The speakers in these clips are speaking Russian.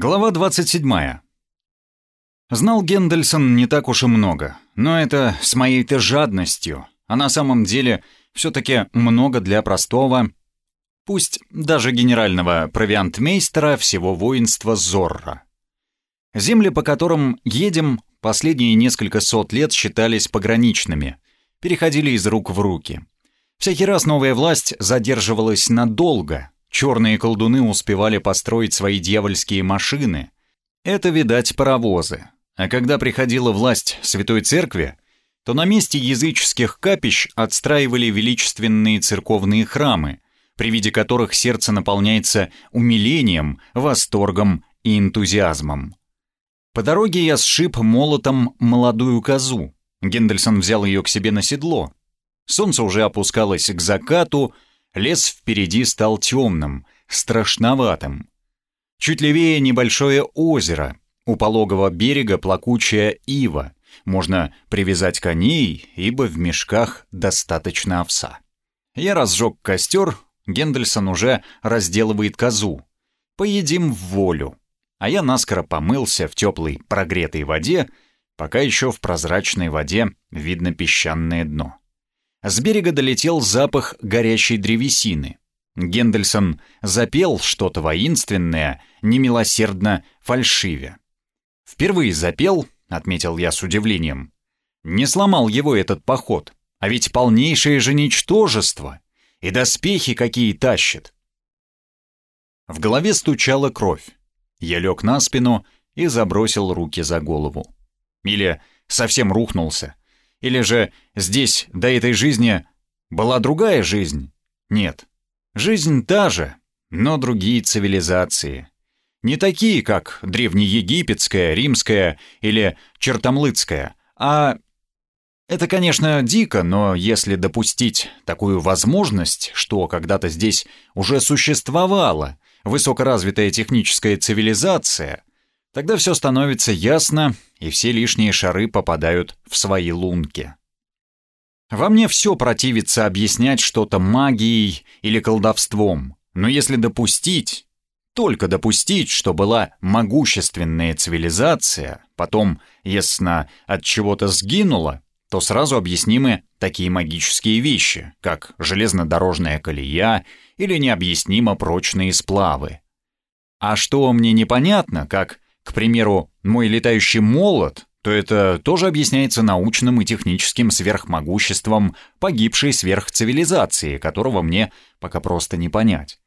Глава 27. Знал Гендельсон не так уж и много, но это с моей-то жадностью, а на самом деле все-таки много для простого, пусть даже генерального провиантмейстера всего воинства Зорро. Земли, по которым едем, последние несколько сот лет считались пограничными, переходили из рук в руки. Всякий раз новая власть задерживалась надолго, Черные колдуны успевали построить свои дьявольские машины. Это, видать, паровозы. А когда приходила власть Святой Церкви, то на месте языческих капищ отстраивали величественные церковные храмы, при виде которых сердце наполняется умилением, восторгом и энтузиазмом. По дороге я сшиб молотом молодую козу. Гендельсон взял ее к себе на седло. Солнце уже опускалось к закату, Лес впереди стал темным, страшноватым. Чуть левее небольшое озеро, у пологого берега плакучая ива, можно привязать коней, ибо в мешках достаточно овса. Я разжег костер, Гендельсон уже разделывает козу. Поедим в волю. А я наскоро помылся в теплой прогретой воде, пока еще в прозрачной воде видно песчаное дно. С берега долетел запах горящей древесины. Гендельсон запел что-то воинственное, немилосердно фальшиве. «Впервые запел», — отметил я с удивлением. «Не сломал его этот поход, а ведь полнейшее же ничтожество, и доспехи какие тащит». В голове стучала кровь. Я лег на спину и забросил руки за голову. Или совсем рухнулся. Или же здесь, до этой жизни, была другая жизнь? Нет. Жизнь та же, но другие цивилизации. Не такие, как древнеегипетская, римская или чертомлыцкая, а... Это, конечно, дико, но если допустить такую возможность, что когда-то здесь уже существовала высокоразвитая техническая цивилизация, Тогда все становится ясно, и все лишние шары попадают в свои лунки. Во мне все противится объяснять что-то магией или колдовством, но если допустить, только допустить, что была могущественная цивилизация, потом, ясно, от чего-то сгинула, то сразу объяснимы такие магические вещи, как железнодорожная колея или необъяснимо прочные сплавы. А что мне непонятно, как к примеру, мой летающий молот, то это тоже объясняется научным и техническим сверхмогуществом погибшей сверхцивилизации, которого мне пока просто не понять.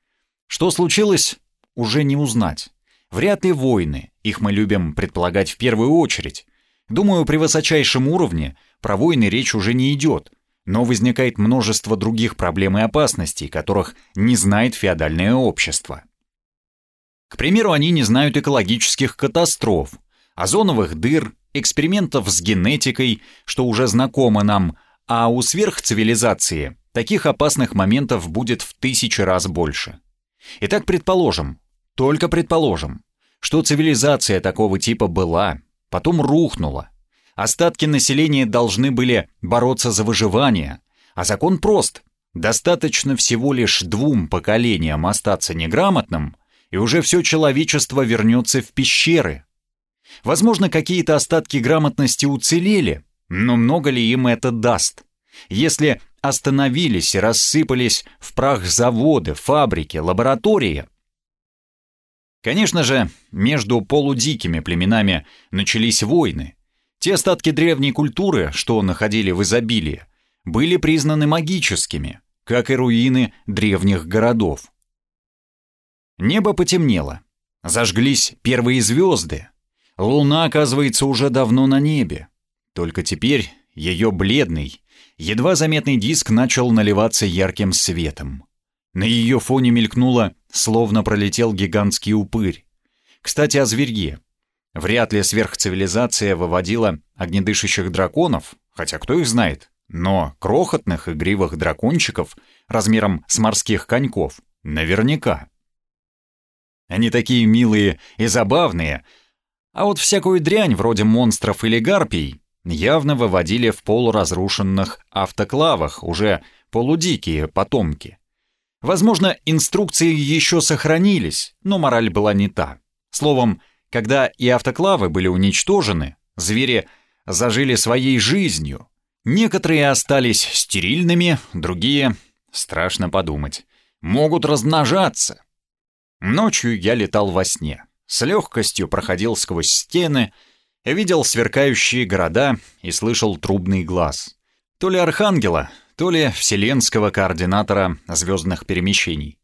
Что случилось, уже не узнать. Вряд ли войны, их мы любим предполагать в первую очередь. Думаю, при высочайшем уровне про войны речь уже не идет, но возникает множество других проблем и опасностей, которых не знает феодальное общество. К примеру, они не знают экологических катастроф, озоновых дыр, экспериментов с генетикой, что уже знакомо нам, а у сверхцивилизации таких опасных моментов будет в тысячи раз больше. Итак, предположим, только предположим, что цивилизация такого типа была, потом рухнула. Остатки населения должны были бороться за выживание, а закон прост. Достаточно всего лишь двум поколениям остаться неграмотным, и уже все человечество вернется в пещеры. Возможно, какие-то остатки грамотности уцелели, но много ли им это даст? Если остановились и рассыпались в прах заводы, фабрики, лаборатории. Конечно же, между полудикими племенами начались войны. Те остатки древней культуры, что находили в изобилии, были признаны магическими, как и руины древних городов. Небо потемнело. Зажглись первые звезды. Луна, оказывается, уже давно на небе. Только теперь ее бледный, едва заметный диск начал наливаться ярким светом. На ее фоне мелькнуло, словно пролетел гигантский упырь. Кстати, о зверье. Вряд ли сверхцивилизация выводила огнедышащих драконов, хотя кто их знает, но крохотных игривых дракончиков размером с морских коньков наверняка. Они такие милые и забавные. А вот всякую дрянь вроде монстров или гарпий явно выводили в полуразрушенных автоклавах уже полудикие потомки. Возможно, инструкции еще сохранились, но мораль была не та. Словом, когда и автоклавы были уничтожены, звери зажили своей жизнью. Некоторые остались стерильными, другие, страшно подумать, могут размножаться. Ночью я летал во сне, с легкостью проходил сквозь стены, видел сверкающие города и слышал трубный глаз. То ли архангела, то ли вселенского координатора звездных перемещений.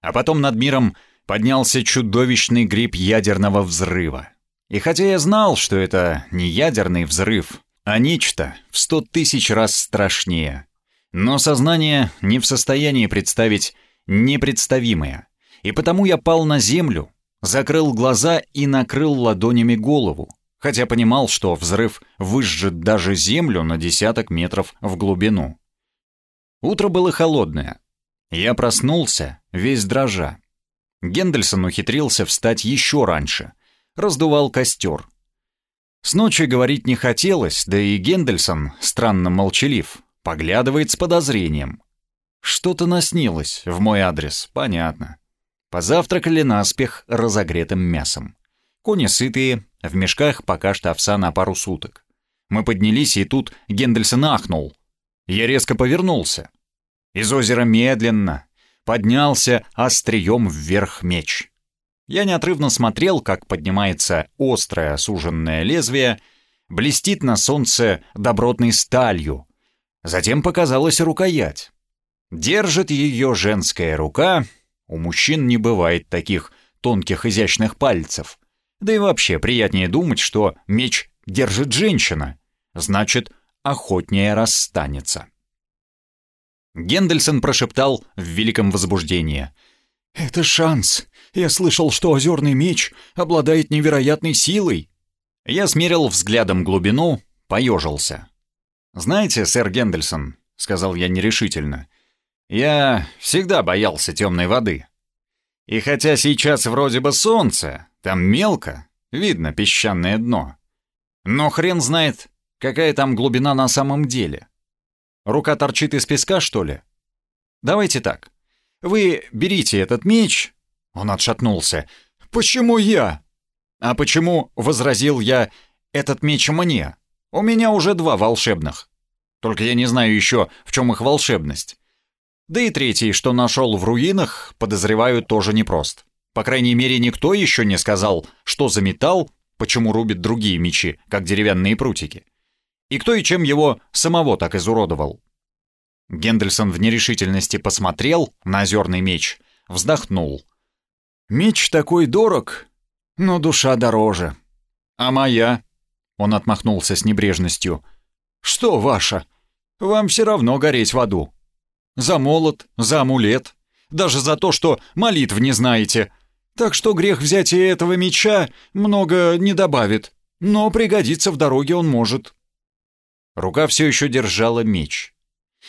А потом над миром поднялся чудовищный гриб ядерного взрыва. И хотя я знал, что это не ядерный взрыв, а нечто в сто тысяч раз страшнее, но сознание не в состоянии представить непредставимое, и потому я пал на землю, закрыл глаза и накрыл ладонями голову, хотя понимал, что взрыв выжжет даже землю на десяток метров в глубину. Утро было холодное. Я проснулся, весь дрожа. Гендельсон ухитрился встать еще раньше. Раздувал костер. С ночи говорить не хотелось, да и Гендельсон, странно молчалив, поглядывает с подозрением. Что-то наснилось в мой адрес, понятно. Позавтракали наспех разогретым мясом. Кони сытые, в мешках пока что овса на пару суток. Мы поднялись, и тут Гендельсон ахнул. Я резко повернулся. Из озера медленно поднялся острием вверх меч. Я неотрывно смотрел, как поднимается острое осуженное лезвие, блестит на солнце добротной сталью. Затем показалась рукоять. Держит ее женская рука. У мужчин не бывает таких тонких изящных пальцев. Да и вообще приятнее думать, что меч держит женщина. Значит, охотнее расстанется. Гендельсон прошептал в великом возбуждении. «Это шанс. Я слышал, что озерный меч обладает невероятной силой». Я смерил взглядом глубину, поежился. «Знаете, сэр Гендельсон», — сказал я нерешительно, — «я всегда боялся темной воды. И хотя сейчас вроде бы солнце, там мелко, видно песчаное дно. Но хрен знает, какая там глубина на самом деле. Рука торчит из песка, что ли? Давайте так. Вы берите этот меч. Он отшатнулся. Почему я? А почему, возразил я, этот меч мне? У меня уже два волшебных. Только я не знаю еще, в чем их волшебность. Да и третий, что нашел в руинах, подозреваю, тоже непрост. По крайней мере, никто еще не сказал, что за металл, почему рубит другие мечи, как деревянные прутики. И кто и чем его самого так изуродовал? Гендельсон в нерешительности посмотрел на озерный меч, вздохнул. «Меч такой дорог, но душа дороже. А моя?» Он отмахнулся с небрежностью. «Что ваша? Вам все равно гореть в аду. За молот, за амулет, даже за то, что молитв не знаете. Так что грех взятия этого меча много не добавит, но пригодиться в дороге он может». Рука все еще держала меч.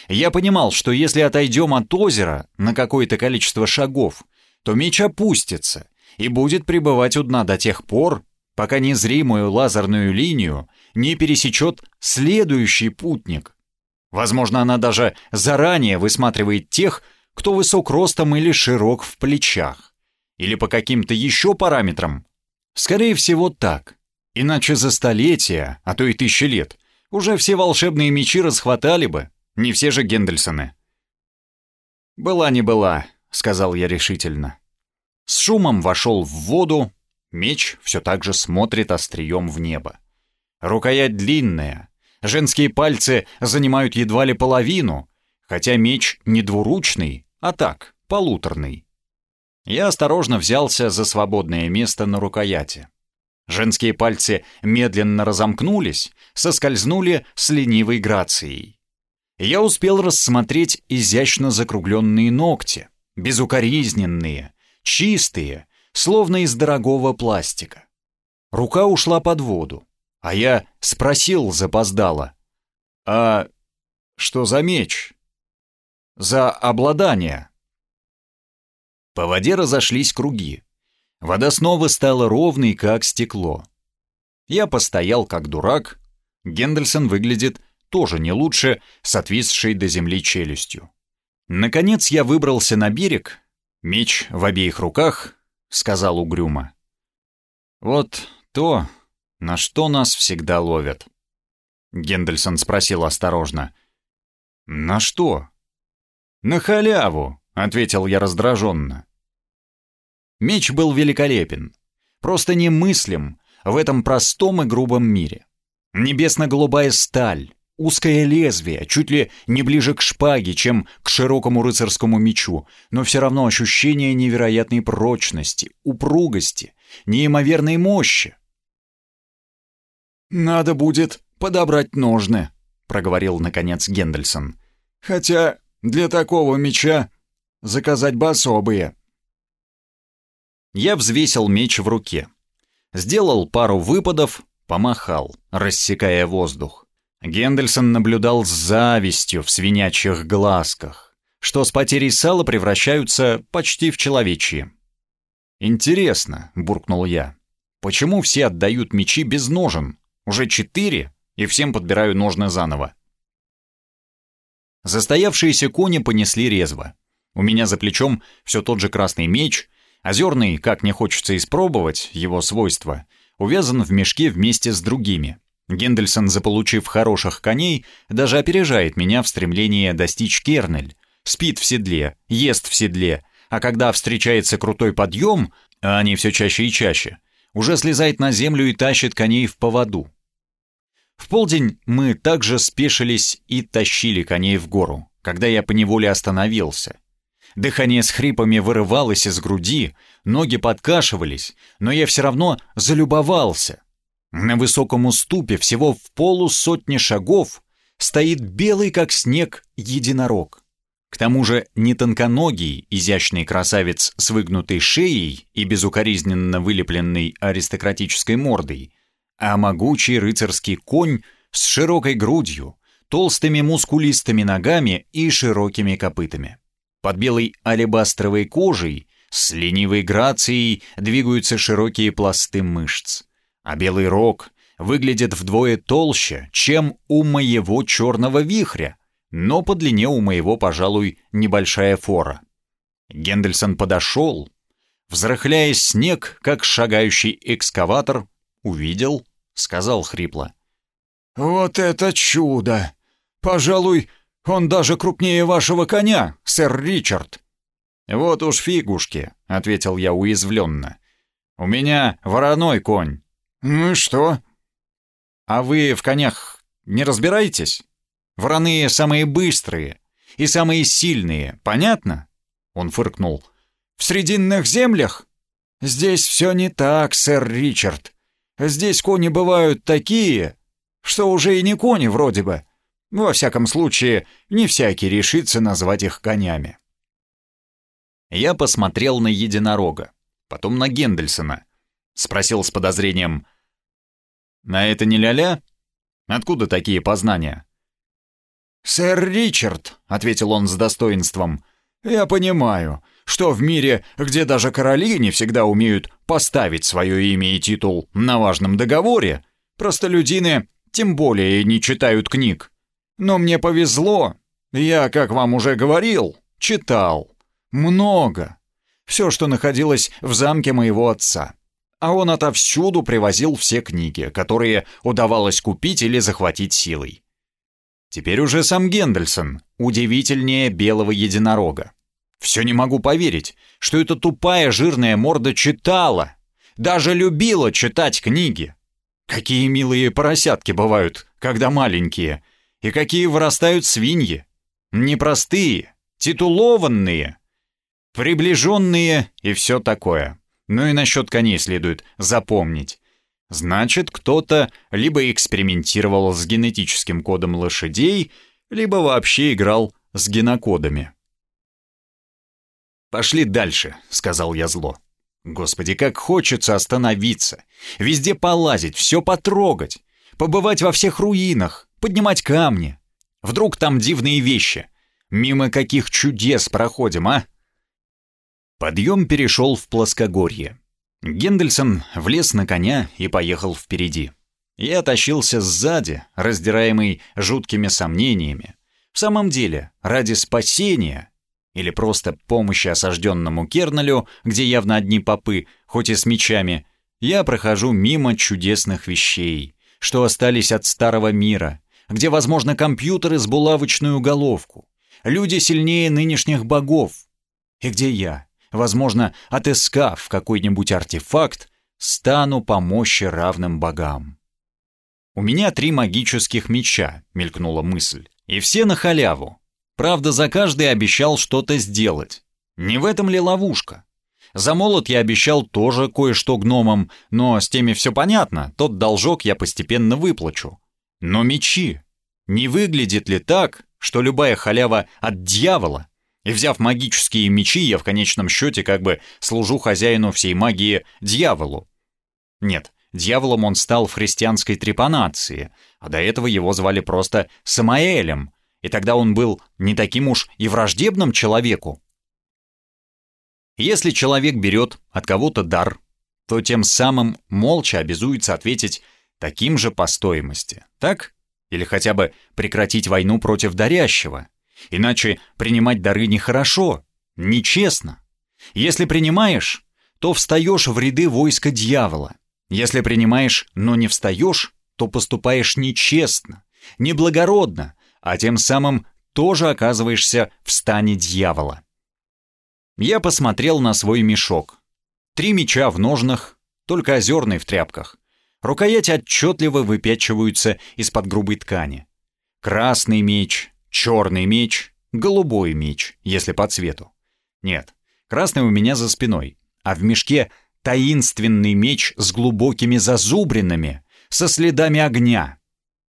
Я понимал, что если отойдем от озера на какое-то количество шагов, то меч опустится и будет пребывать у дна до тех пор, пока незримую лазерную линию не пересечет следующий путник. Возможно, она даже заранее высматривает тех, кто высок ростом или широк в плечах. Или по каким-то еще параметрам. Скорее всего, так. Иначе за столетия, а то и тысячи лет, уже все волшебные мечи расхватали бы. Не все же Гендельсоны. «Была не была», — сказал я решительно. С шумом вошел в воду, меч все так же смотрит острием в небо. Рукоять длинная, женские пальцы занимают едва ли половину, хотя меч не двуручный, а так, полуторный. Я осторожно взялся за свободное место на рукояти. Женские пальцы медленно разомкнулись, соскользнули с ленивой грацией. Я успел рассмотреть изящно закругленные ногти, безукоризненные, чистые, словно из дорогого пластика. Рука ушла под воду, а я спросил запоздало. «А что за меч?» «За обладание». По воде разошлись круги. Вода снова стала ровной, как стекло. Я постоял, как дурак. Гендельсон выглядит тоже не лучше, с отвисшей до земли челюстью. Наконец я выбрался на берег, меч в обеих руках, сказал угрюмо. Вот то, на что нас всегда ловят. Гендельсон спросил осторожно. «На что?» «На халяву», — ответил я раздраженно. Меч был великолепен, просто немыслим в этом простом и грубом мире. Небесно-голубая сталь, узкое лезвие, чуть ли не ближе к шпаге, чем к широкому рыцарскому мечу, но все равно ощущение невероятной прочности, упругости, неимоверной мощи. «Надо будет подобрать ножны», — проговорил, наконец, Гендельсон. «Хотя для такого меча заказать бы особые». Я взвесил меч в руке. Сделал пару выпадов, помахал, рассекая воздух. Гендельсон наблюдал с завистью в свинячьих глазках, что с потерей сала превращаются почти в человечьи. «Интересно», — буркнул я, — «почему все отдают мечи без ножен? Уже четыре, и всем подбираю ножны заново». Застоявшиеся кони понесли резво. У меня за плечом все тот же красный меч, Озерный, как не хочется испробовать его свойства, увязан в мешке вместе с другими. Гендельсон, заполучив хороших коней, даже опережает меня в стремлении достичь Кернель. Спит в седле, ест в седле, а когда встречается крутой подъем, а они все чаще и чаще, уже слезает на землю и тащит коней в поводу. В полдень мы также спешились и тащили коней в гору, когда я поневоле остановился. Дыхание с хрипами вырывалось из груди, ноги подкашивались, но я все равно залюбовался. На высоком уступе всего в полусотни шагов стоит белый как снег единорог. К тому же не тонконогий, изящный красавец с выгнутой шеей и безукоризненно вылепленной аристократической мордой, а могучий рыцарский конь с широкой грудью, толстыми мускулистыми ногами и широкими копытами. Под белой алебастровой кожей с ленивой грацией двигаются широкие пласты мышц, а белый рог выглядит вдвое толще, чем у моего черного вихря, но по длине у моего, пожалуй, небольшая фора. Гендельсон подошел, взрыхляя снег, как шагающий экскаватор, увидел, сказал хрипло. «Вот это чудо! Пожалуй, он даже крупнее вашего коня, сэр Ричард». «Вот уж фигушки», — ответил я уязвленно. «У меня вороной конь». «Ну и что?» «А вы в конях не разбираетесь? Вороные самые быстрые и самые сильные, понятно?» Он фыркнул. «В Срединных землях? Здесь все не так, сэр Ричард. Здесь кони бывают такие, что уже и не кони вроде бы, во всяком случае, не всякий решится назвать их конями. Я посмотрел на единорога, потом на Гендельсона. Спросил с подозрением. «На это не ля-ля? Откуда такие познания?» «Сэр Ричард», — ответил он с достоинством, — «я понимаю, что в мире, где даже короли не всегда умеют поставить свое имя и титул на важном договоре, простолюдины тем более не читают книг. Но мне повезло. Я, как вам уже говорил, читал. Много. Все, что находилось в замке моего отца. А он отовсюду привозил все книги, которые удавалось купить или захватить силой. Теперь уже сам Гендельсон, удивительнее белого единорога. Все не могу поверить, что эта тупая жирная морда читала, даже любила читать книги. Какие милые поросятки бывают, когда маленькие, и какие вырастают свиньи. Непростые, титулованные, приближенные и все такое. Ну и насчет коней следует запомнить. Значит, кто-то либо экспериментировал с генетическим кодом лошадей, либо вообще играл с генокодами. «Пошли дальше», — сказал я зло. «Господи, как хочется остановиться, везде полазить, все потрогать, побывать во всех руинах, поднимать камни. Вдруг там дивные вещи. Мимо каких чудес проходим, а? Подъем перешел в плоскогорье. Гендельсон влез на коня и поехал впереди. Я тащился сзади, раздираемый жуткими сомнениями. В самом деле, ради спасения или просто помощи осажденному Кернелю, где явно одни попы, хоть и с мечами, Я прохожу мимо чудесных вещей, что остались от старого мира, где, возможно, компьютеры с булавочную головку, люди сильнее нынешних богов. И где я, возможно, отыскав какой-нибудь артефакт, стану по мощи равным богам. «У меня три магических меча», — мелькнула мысль, — «и все на халяву. Правда, за каждый обещал что-то сделать. Не в этом ли ловушка? За молот я обещал тоже кое-что гномам, но с теми все понятно, тот должок я постепенно выплачу. Но мечи. Не выглядит ли так, что любая халява от дьявола? И взяв магические мечи, я в конечном счете как бы служу хозяину всей магии дьяволу. Нет, дьяволом он стал в христианской трепанации, а до этого его звали просто Самаэлем, и тогда он был не таким уж и враждебным человеку. Если человек берет от кого-то дар, то тем самым молча обязуется ответить таким же по стоимости, так? Или хотя бы прекратить войну против дарящего. Иначе принимать дары нехорошо, нечестно. Если принимаешь, то встаешь в ряды войска дьявола. Если принимаешь, но не встаешь, то поступаешь нечестно, неблагородно, а тем самым тоже оказываешься в стане дьявола. Я посмотрел на свой мешок. Три меча в ножнах, только озерный в тряпках. Рукояти отчетливо выпячиваются из-под грубой ткани. Красный меч, черный меч, голубой меч, если по цвету. Нет, красный у меня за спиной, а в мешке таинственный меч с глубокими зазубринами, со следами огня.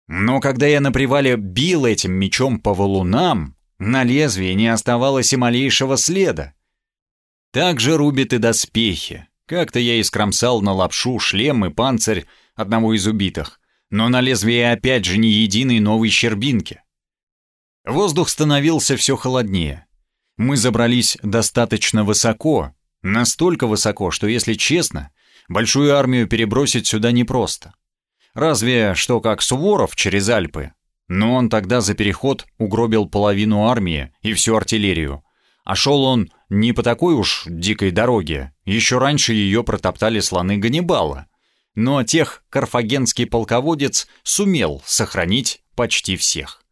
Но когда я на привале бил этим мечом по валунам, на лезвии не оставалось и малейшего следа. Так же рубит и доспехи. Как-то я искромсал на лапшу шлем и панцирь одного из убитых, но на лезвии опять же ни единой новой щербинки. Воздух становился все холоднее. Мы забрались достаточно высоко, настолько высоко, что, если честно, большую армию перебросить сюда непросто. Разве что как Суворов через Альпы, но он тогда за переход угробил половину армии и всю артиллерию, а шел он не по такой уж дикой дороге, еще раньше ее протоптали слоны Ганнибала. Но тех карфагенский полководец сумел сохранить почти всех.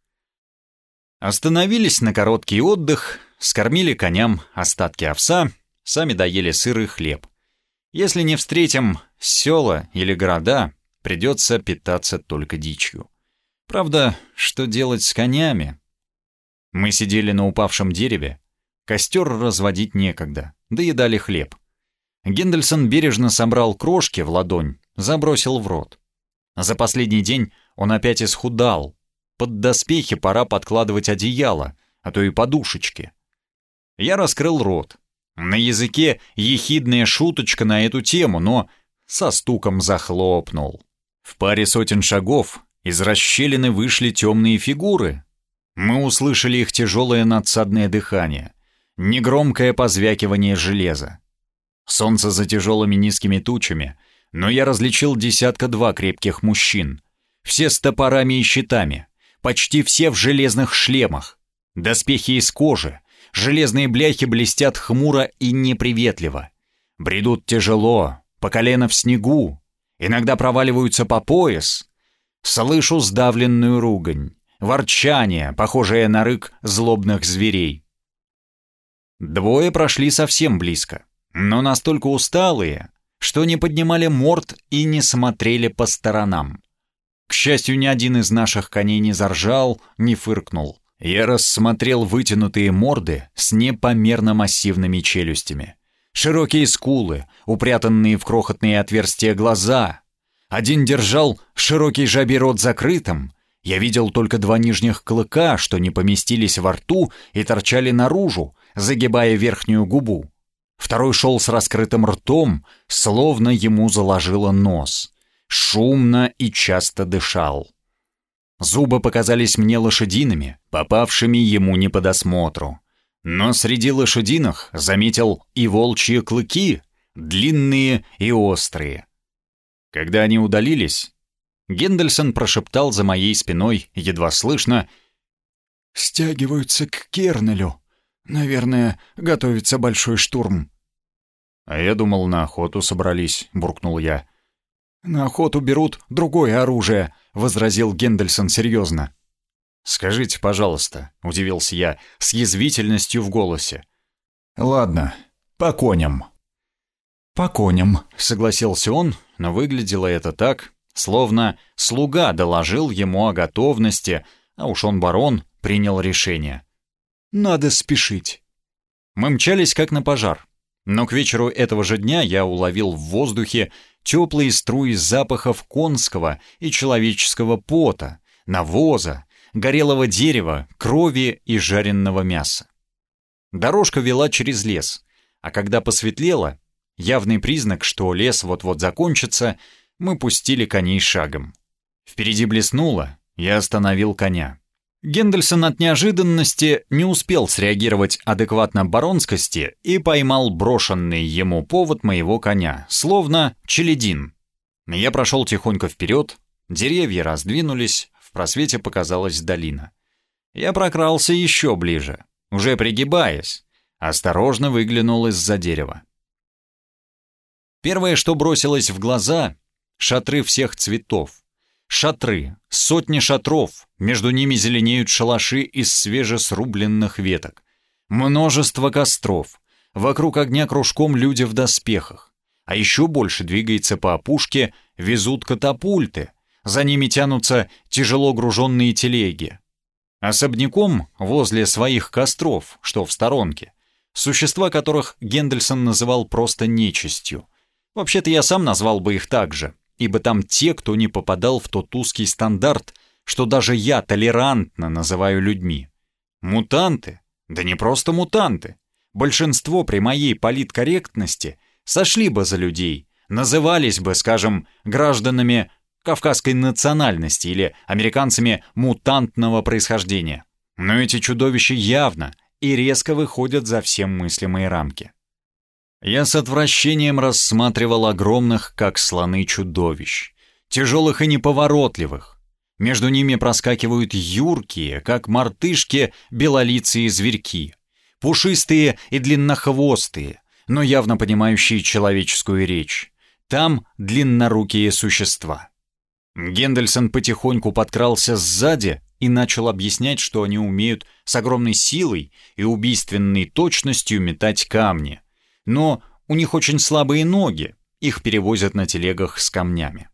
Остановились на короткий отдых, скормили коням остатки овса, сами доели сыр и хлеб. Если не встретим села или города, придется питаться только дичью. Правда, что делать с конями? Мы сидели на упавшем дереве, Костер разводить некогда, доедали хлеб. Гендельсон бережно собрал крошки в ладонь, забросил в рот. За последний день он опять исхудал. Под доспехи пора подкладывать одеяло, а то и подушечки. Я раскрыл рот. На языке ехидная шуточка на эту тему, но со стуком захлопнул. В паре сотен шагов из расщелины вышли темные фигуры. Мы услышали их тяжелое надсадное дыхание негромкое позвякивание железа. Солнце за тяжелыми низкими тучами, но я различил десятка-два крепких мужчин. Все с топорами и щитами, почти все в железных шлемах. Доспехи из кожи, железные бляхи блестят хмуро и неприветливо. Бредут тяжело, по колено в снегу, иногда проваливаются по пояс. Слышу сдавленную ругань, ворчание, похожее на рык злобных зверей. Двое прошли совсем близко, но настолько усталые, что не поднимали морд и не смотрели по сторонам. К счастью, ни один из наших коней не заржал, не фыркнул. Я рассмотрел вытянутые морды с непомерно массивными челюстями. Широкие скулы, упрятанные в крохотные отверстия глаза. Один держал широкий жабий рот закрытым. Я видел только два нижних клыка, что не поместились во рту и торчали наружу, загибая верхнюю губу. Второй шел с раскрытым ртом, словно ему заложило нос. Шумно и часто дышал. Зубы показались мне лошадиными, попавшими ему не по досмотру. Но среди лошадиных заметил и волчьи клыки, длинные и острые. Когда они удалились, Гендельсон прошептал за моей спиной, едва слышно, «Стягиваются к Кернелю». Наверное, готовится большой штурм. «А я думал, на охоту собрались», — буркнул я. «На охоту берут другое оружие», — возразил Гендельсон серьезно. «Скажите, пожалуйста», — удивился я, с язвительностью в голосе. «Ладно, по коням». «По коням», — согласился он, но выглядело это так, словно слуга доложил ему о готовности, а уж он, барон, принял решение. «Надо спешить». Мы мчались как на пожар, но к вечеру этого же дня я уловил в воздухе теплые струи запахов конского и человеческого пота, навоза, горелого дерева, крови и жареного мяса. Дорожка вела через лес, а когда посветлело, явный признак, что лес вот-вот закончится, мы пустили коней шагом. Впереди блеснуло, я остановил коня. Гендельсон от неожиданности не успел среагировать адекватно баронскости и поймал брошенный ему повод моего коня, словно челядин. Я прошел тихонько вперед, деревья раздвинулись, в просвете показалась долина. Я прокрался еще ближе, уже пригибаясь, осторожно выглянул из-за дерева. Первое, что бросилось в глаза — шатры всех цветов. Шатры, сотни шатров, между ними зеленеют шалаши из свежесрубленных веток. Множество костров, вокруг огня кружком люди в доспехах. А еще больше двигается по опушке, везут катапульты, за ними тянутся тяжело груженные телеги. Особняком возле своих костров, что в сторонке, существа которых Гендельсон называл просто нечистью. Вообще-то я сам назвал бы их так же — ибо там те, кто не попадал в тот узкий стандарт, что даже я толерантно называю людьми. Мутанты? Да не просто мутанты. Большинство при моей политкорректности сошли бы за людей, назывались бы, скажем, гражданами кавказской национальности или американцами мутантного происхождения. Но эти чудовища явно и резко выходят за все мыслимые рамки. Я с отвращением рассматривал огромных, как слоны, чудовищ, тяжелых и неповоротливых. Между ними проскакивают юркие, как мартышки, белолицые зверьки, пушистые и длиннохвостые, но явно понимающие человеческую речь. Там длиннорукие существа. Гендельсон потихоньку подкрался сзади и начал объяснять, что они умеют с огромной силой и убийственной точностью метать камни, но у них очень слабые ноги, их перевозят на телегах с камнями.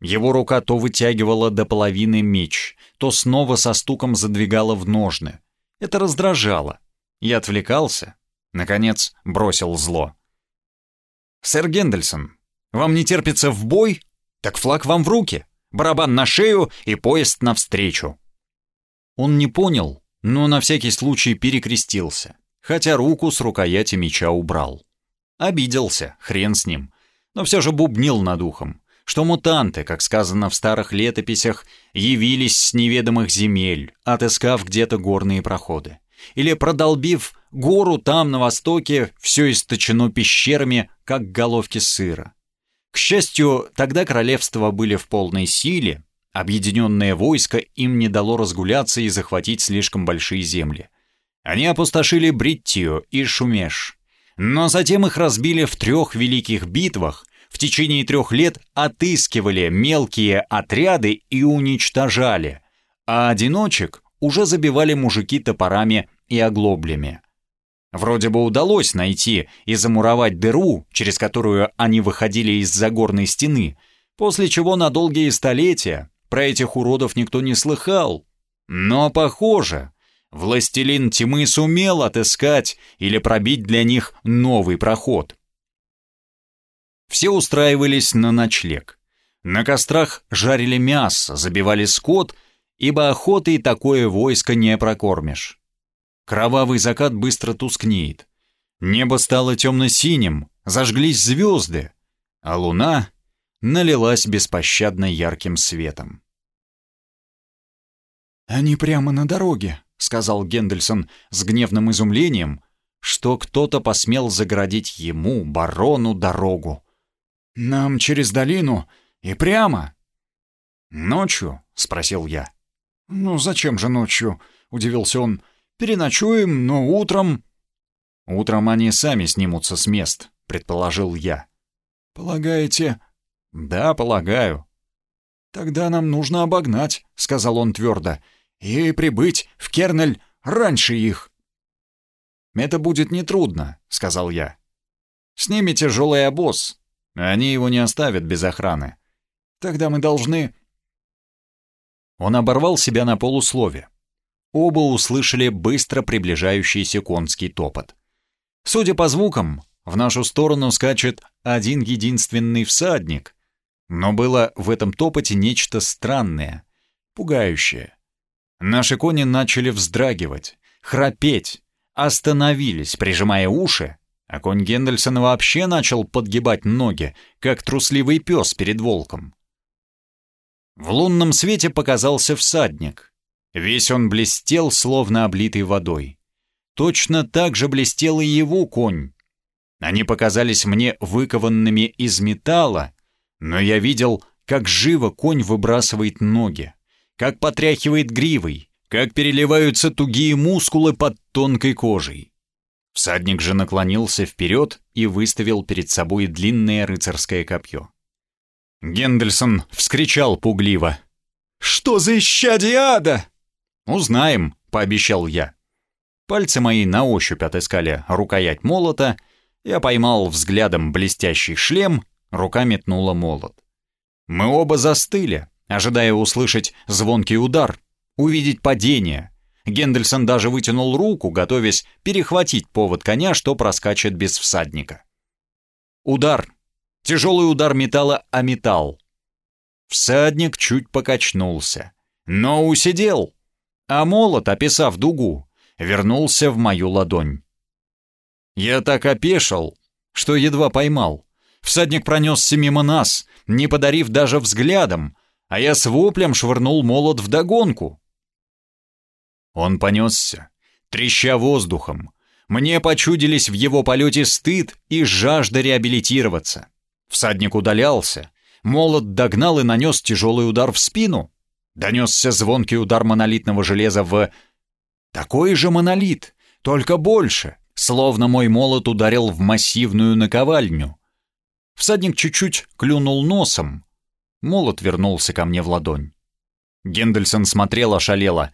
Его рука то вытягивала до половины меч, то снова со стуком задвигала в ножны. Это раздражало. Я отвлекался. Наконец, бросил зло. «Сэр Гендельсон, вам не терпится в бой? Так флаг вам в руки, барабан на шею и поезд навстречу». Он не понял, но на всякий случай перекрестился хотя руку с рукояти меча убрал. Обиделся, хрен с ним, но все же бубнил над ухом, что мутанты, как сказано в старых летописях, явились с неведомых земель, отыскав где-то горные проходы. Или продолбив гору там, на востоке, все источено пещерами, как головки сыра. К счастью, тогда королевства были в полной силе, объединенное войско им не дало разгуляться и захватить слишком большие земли. Они опустошили Бриттию и Шумеш, но затем их разбили в трех великих битвах, в течение трех лет отыскивали мелкие отряды и уничтожали, а одиночек уже забивали мужики топорами и оглоблями. Вроде бы удалось найти и замуровать дыру, через которую они выходили из загорной стены, после чего на долгие столетия про этих уродов никто не слыхал. Но, похоже, Властелин тьмы сумел отыскать или пробить для них новый проход. Все устраивались на ночлег. На кострах жарили мясо, забивали скот, ибо охотой такое войско не прокормишь. Кровавый закат быстро тускнеет. Небо стало темно-синим, зажглись звезды, а луна налилась беспощадно ярким светом. «Они прямо на дороге», — сказал Гендельсон с гневным изумлением, что кто-то посмел заградить ему, барону, дорогу. «Нам через долину и прямо». «Ночью?» — спросил я. «Ну зачем же ночью?» — удивился он. «Переночуем, но утром...» «Утром они сами снимутся с мест», — предположил я. «Полагаете?» «Да, полагаю». «Тогда нам нужно обогнать», — сказал он твердо, — «и прибыть в Кернель раньше их». «Это будет нетрудно», — сказал я. «С ними тяжелый обоз. Они его не оставят без охраны. Тогда мы должны...» Он оборвал себя на полуслове. Оба услышали быстро приближающийся конский топот. Судя по звукам, в нашу сторону скачет один единственный всадник. Но было в этом топоте нечто странное, пугающее. Наши кони начали вздрагивать, храпеть, остановились, прижимая уши, а конь Гендельсона вообще начал подгибать ноги, как трусливый пес перед волком. В лунном свете показался всадник. Весь он блестел, словно облитый водой. Точно так же блестел и его конь. Они показались мне выкованными из металла, но я видел, как живо конь выбрасывает ноги, как потряхивает гривой, как переливаются тугие мускулы под тонкой кожей. Всадник же наклонился вперед и выставил перед собой длинное рыцарское копье. Гендельсон вскричал пугливо. «Что за исчадие ада?» «Узнаем», — пообещал я. Пальцы мои на ощупь отыскали рукоять молота, я поймал взглядом блестящий шлем, рука метнула молот. Мы оба застыли, ожидая услышать звонкий удар, увидеть падение. Гендельсон даже вытянул руку, готовясь перехватить повод коня, что проскачет без всадника. Удар. Тяжелый удар металла о металл. Всадник чуть покачнулся, но усидел, а молот, описав дугу, вернулся в мою ладонь. Я так опешил, что едва поймал. Всадник пронесся мимо нас, не подарив даже взглядом, а я с воплем швырнул молот в догонку. Он понесся, треща воздухом. Мне почудились в его полете стыд и жажда реабилитироваться. Всадник удалялся. Молот догнал и нанес тяжелый удар в спину. Донесся звонкий удар монолитного железа в... Такой же монолит, только больше, словно мой молот ударил в массивную наковальню. Всадник чуть-чуть клюнул носом. Молот вернулся ко мне в ладонь. Гендельсон смотрел ошалело,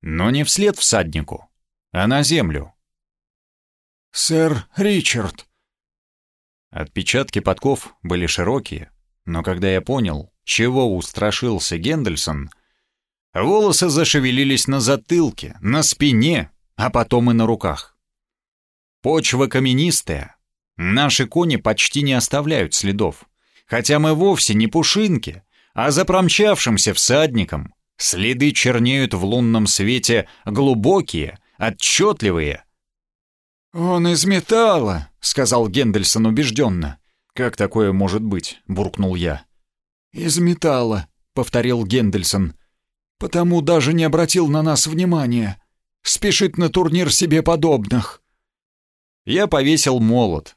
но не вслед всаднику, а на землю. «Сэр Ричард!» Отпечатки подков были широкие, но когда я понял, чего устрашился Гендельсон, волосы зашевелились на затылке, на спине, а потом и на руках. Почва каменистая, наши кони почти не оставляют следов, хотя мы вовсе не пушинки, а за промчавшимся всадником Следы чернеют в лунном свете глубокие, отчетливые. «Он из металла», — сказал Гендельсон убежденно. «Как такое может быть?» — буркнул я. «Из металла», — повторил Гендельсон. «Потому даже не обратил на нас внимания. Спешит на турнир себе подобных». Я повесил молот.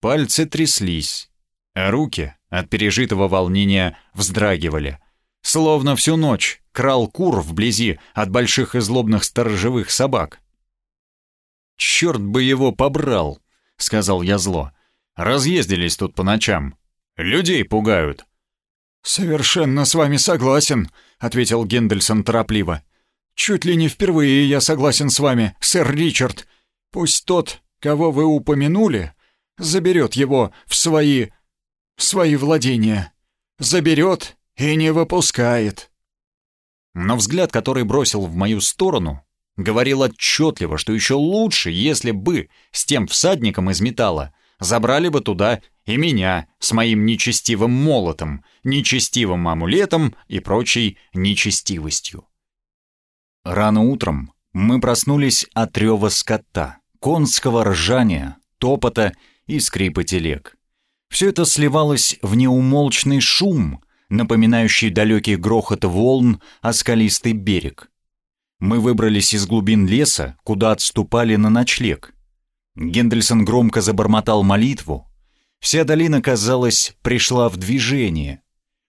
Пальцы тряслись, а руки от пережитого волнения вздрагивали словно всю ночь крал кур вблизи от больших и злобных сторожевых собак. «Черт бы его побрал!» — сказал я зло. «Разъездились тут по ночам. Людей пугают». «Совершенно с вами согласен», — ответил Гендельсон торопливо. «Чуть ли не впервые я согласен с вами, сэр Ричард. Пусть тот, кого вы упомянули, заберет его в свои... свои владения. Заберет и не выпускает. Но взгляд, который бросил в мою сторону, говорил отчетливо, что еще лучше, если бы с тем всадником из металла забрали бы туда и меня с моим нечестивым молотом, нечестивым амулетом и прочей нечестивостью. Рано утром мы проснулись от рева скота, конского ржания, топота и скрипа телег. Все это сливалось в неумолчный шум — напоминающий далекий грохот волн о скалистый берег. Мы выбрались из глубин леса, куда отступали на ночлег. Гендельсон громко забормотал молитву. Вся долина, казалось, пришла в движение.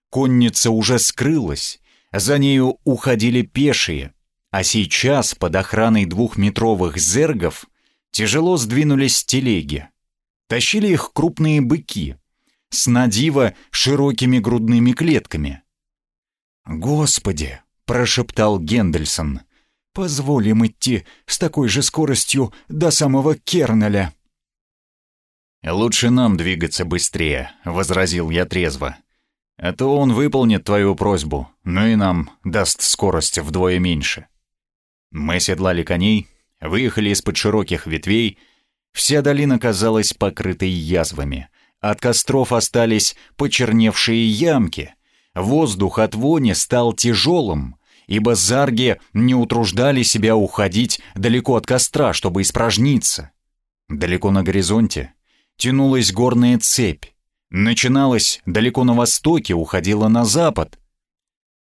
Конница уже скрылась, за нею уходили пешие, а сейчас под охраной двухметровых зергов тяжело сдвинулись телеги. Тащили их крупные быки с надиво широкими грудными клетками. «Господи!» — прошептал Гендельсон. «Позволим идти с такой же скоростью до самого Кернеля». «Лучше нам двигаться быстрее», — возразил я трезво. «А то он выполнит твою просьбу, но и нам даст скорость вдвое меньше». Мы седлали коней, выехали из-под широких ветвей. Вся долина казалась покрытой язвами. От костров остались почерневшие ямки. Воздух от вони стал тяжелым, ибо зарги не утруждали себя уходить далеко от костра, чтобы испражниться. Далеко на горизонте тянулась горная цепь. Начиналась далеко на востоке, уходила на запад.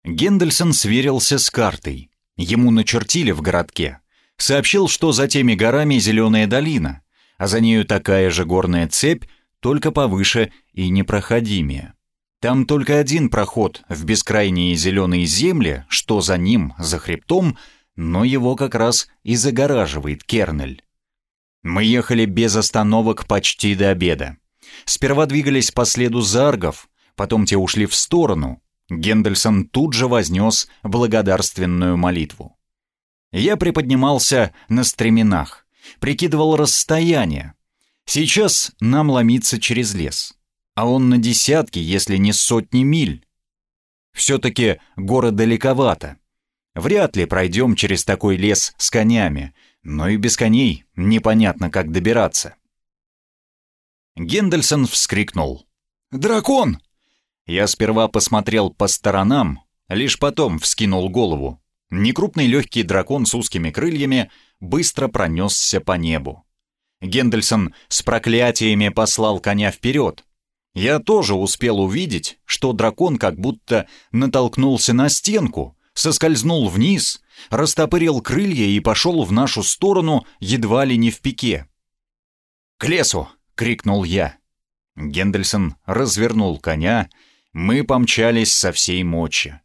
Гендельсон сверился с картой. Ему начертили в городке. Сообщил, что за теми горами зеленая долина, а за нею такая же горная цепь, только повыше и непроходимее. Там только один проход в бескрайние зеленые земли, что за ним, за хребтом, но его как раз и загораживает Кернель. Мы ехали без остановок почти до обеда. Сперва двигались по следу заргов, потом те ушли в сторону. Гендельсон тут же вознес благодарственную молитву. Я приподнимался на стременах, прикидывал расстояние. Сейчас нам ломиться через лес, а он на десятки, если не сотни миль. Все-таки город далековато. Вряд ли пройдем через такой лес с конями, но и без коней непонятно, как добираться. Гендельсон вскрикнул. «Дракон!» Я сперва посмотрел по сторонам, лишь потом вскинул голову. Некрупный легкий дракон с узкими крыльями быстро пронесся по небу. Гендельсон с проклятиями послал коня вперед. Я тоже успел увидеть, что дракон как будто натолкнулся на стенку, соскользнул вниз, растопырил крылья и пошел в нашу сторону едва ли не в пике. «К лесу!» — крикнул я. Гендельсон развернул коня, мы помчались со всей мочи.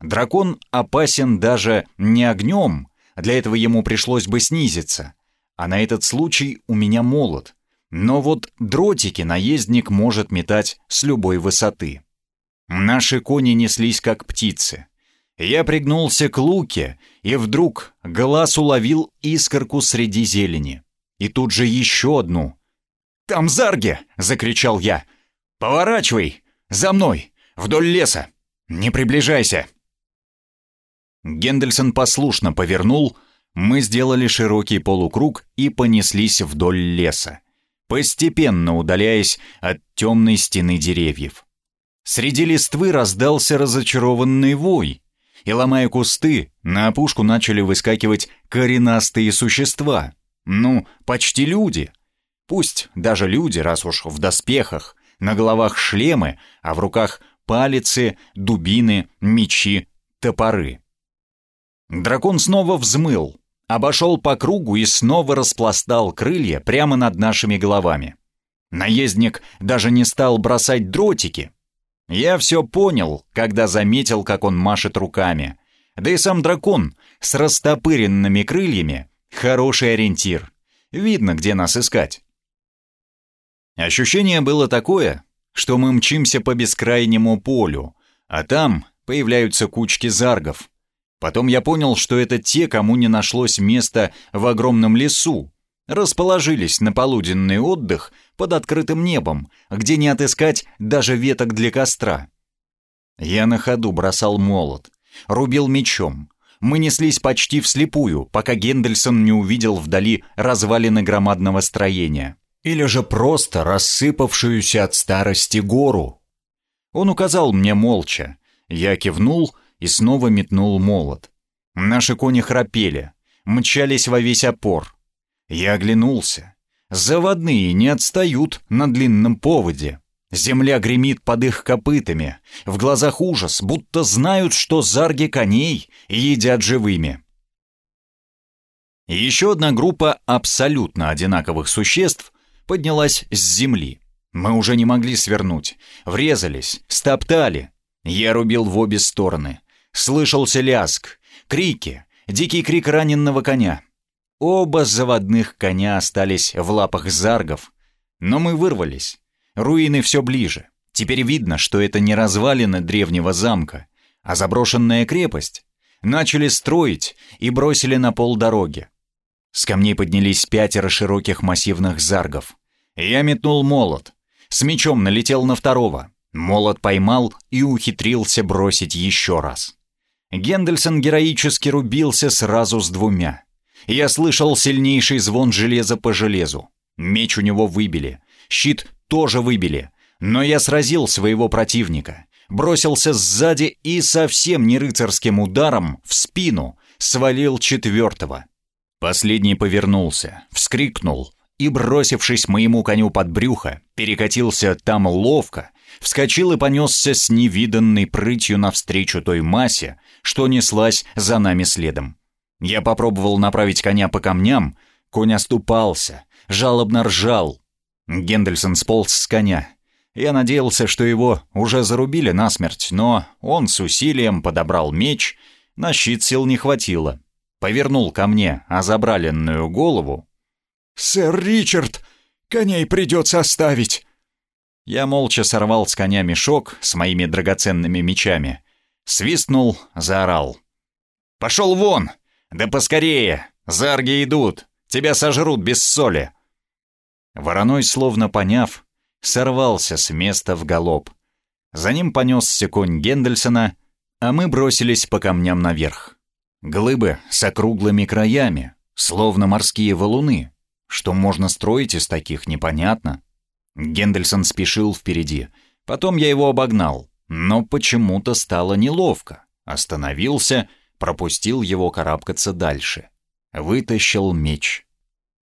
Дракон опасен даже не огнем, для этого ему пришлось бы снизиться. А на этот случай у меня молот. Но вот дротики наездник может метать с любой высоты. Наши кони неслись как птицы. Я пригнулся к луке, и вдруг глаз уловил искорку среди зелени. И тут же еще одну. «Там зарги!» — закричал я. «Поворачивай! За мной! Вдоль леса! Не приближайся!» Гендельсон послушно повернул, мы сделали широкий полукруг и понеслись вдоль леса, постепенно удаляясь от темной стены деревьев. Среди листвы раздался разочарованный вой — и, ломая кусты, на опушку начали выскакивать коренастые существа. Ну, почти люди. Пусть даже люди, раз уж в доспехах, на головах шлемы, а в руках палицы, дубины, мечи, топоры. Дракон снова взмыл, обошел по кругу и снова распластал крылья прямо над нашими головами. Наездник даже не стал бросать дротики, я все понял, когда заметил, как он машет руками. Да и сам дракон с растопыренными крыльями — хороший ориентир. Видно, где нас искать. Ощущение было такое, что мы мчимся по бескрайнему полю, а там появляются кучки заргов. Потом я понял, что это те, кому не нашлось места в огромном лесу, расположились на полуденный отдых под открытым небом, где не отыскать даже веток для костра. Я на ходу бросал молот, рубил мечом. Мы неслись почти вслепую, пока Гендельсон не увидел вдали развалины громадного строения. Или же просто рассыпавшуюся от старости гору. Он указал мне молча. Я кивнул и снова метнул молот. Наши кони храпели, мчались во весь опор — я оглянулся. Заводные не отстают на длинном поводе. Земля гремит под их копытами. В глазах ужас, будто знают, что зарги коней едят живыми. Еще одна группа абсолютно одинаковых существ поднялась с земли. Мы уже не могли свернуть. Врезались, стоптали. Я рубил в обе стороны. Слышался ляск, крики, дикий крик раненного коня. Оба заводных коня остались в лапах заргов. Но мы вырвались. Руины все ближе. Теперь видно, что это не развалины древнего замка, а заброшенная крепость. Начали строить и бросили на пол дороги. С камней поднялись пятеро широких массивных заргов. Я метнул молот. С мечом налетел на второго. Молот поймал и ухитрился бросить еще раз. Гендельсон героически рубился сразу с двумя. Я слышал сильнейший звон железа по железу. Меч у него выбили. Щит тоже выбили. Но я сразил своего противника. Бросился сзади и совсем не рыцарским ударом в спину свалил четвертого. Последний повернулся, вскрикнул и, бросившись моему коню под брюхо, перекатился там ловко, вскочил и понесся с невиданной прытью навстречу той массе, что неслась за нами следом. Я попробовал направить коня по камням, конь оступался, жалобно ржал. Гендельсон сполз с коня. Я надеялся, что его уже зарубили насмерть, но он с усилием подобрал меч, на щит сил не хватило повернул ко мне озабраленную голову. «Сэр Ричард, коней придется оставить!» Я молча сорвал с коня мешок с моими драгоценными мечами, свистнул, заорал. «Пошел вон! Да поскорее! Зарги идут! Тебя сожрут без соли!» Вороной, словно поняв, сорвался с места в галоп. За ним понесся конь Гендельсона, а мы бросились по камням наверх. Глыбы с округлыми краями, словно морские валуны. Что можно строить из таких, непонятно. Гендельсон спешил впереди. Потом я его обогнал, но почему-то стало неловко. Остановился, пропустил его карабкаться дальше. Вытащил меч.